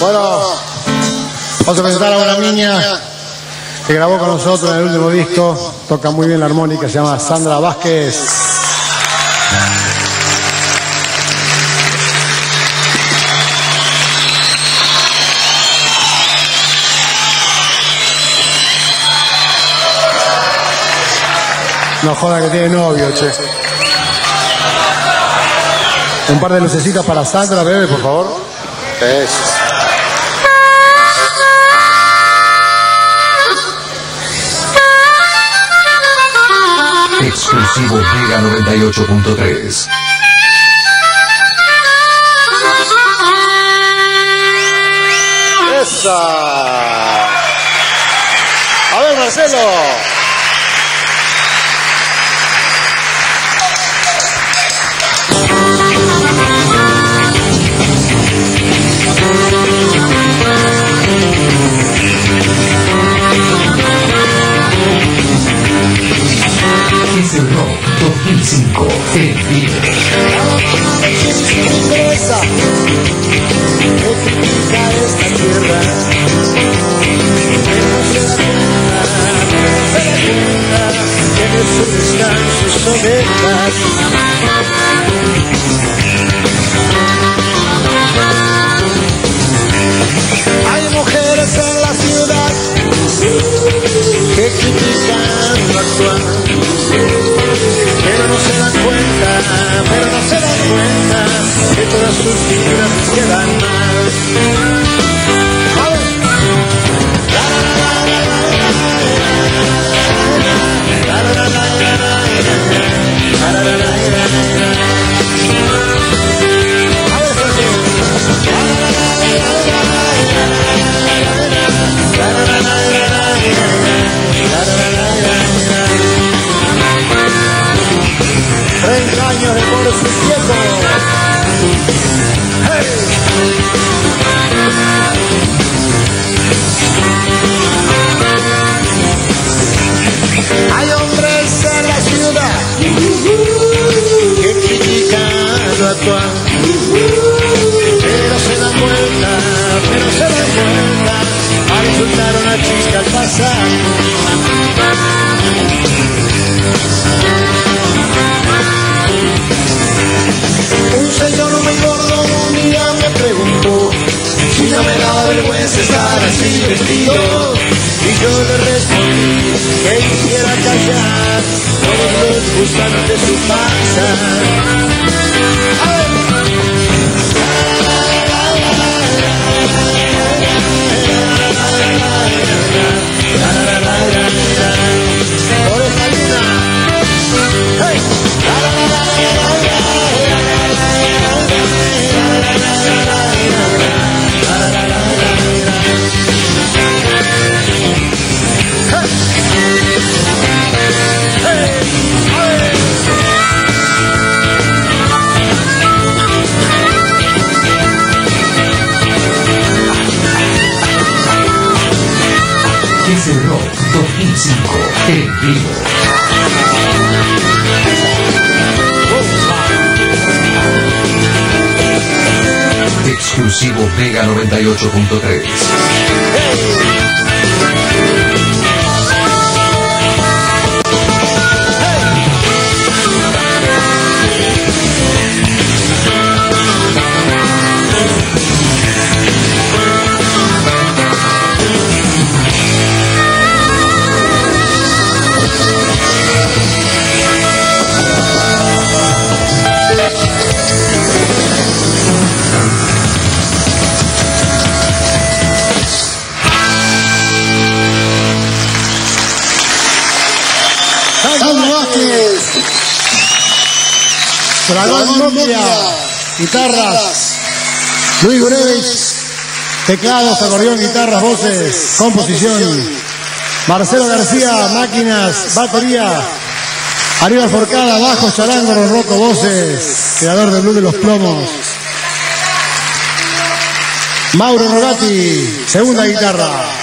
Bueno, vamos a presentar a una niña que grabó con nosotros en el último disco. Toca muy bien la armónica, se llama Sandra Vázquez. No joda que tiene novio, che. Un par de lucecitas para Sandra, bebé, por favor. Eso. Exclusivo Mega 98.3. ¡Esa! A ver, Marcelo. Tierra. Pero no se cuenta. Tiene su descanso y sus quedan más. Pero se dan cuenta, pero se dan cuenta al insultar una chica al pasar. Un señor muy gordo un día me preguntó si no me daba vergüenza estar así vestido. Y yo le respondí que quisiera callar todos los gusanos su panza. Es el Rock 2005 en vivo. Exclusivo Mega 98.3. Vázquez. Dragón. Guitarras. Luis Gurevich. Teclados, acordeón, guitarras, voces, composición. Marcelo García, máquinas, batería. Aníbal Forcada, bajo, charango, roco, voces. Creador del Blue de los Plomos. Mauro Rogati, segunda guitarra.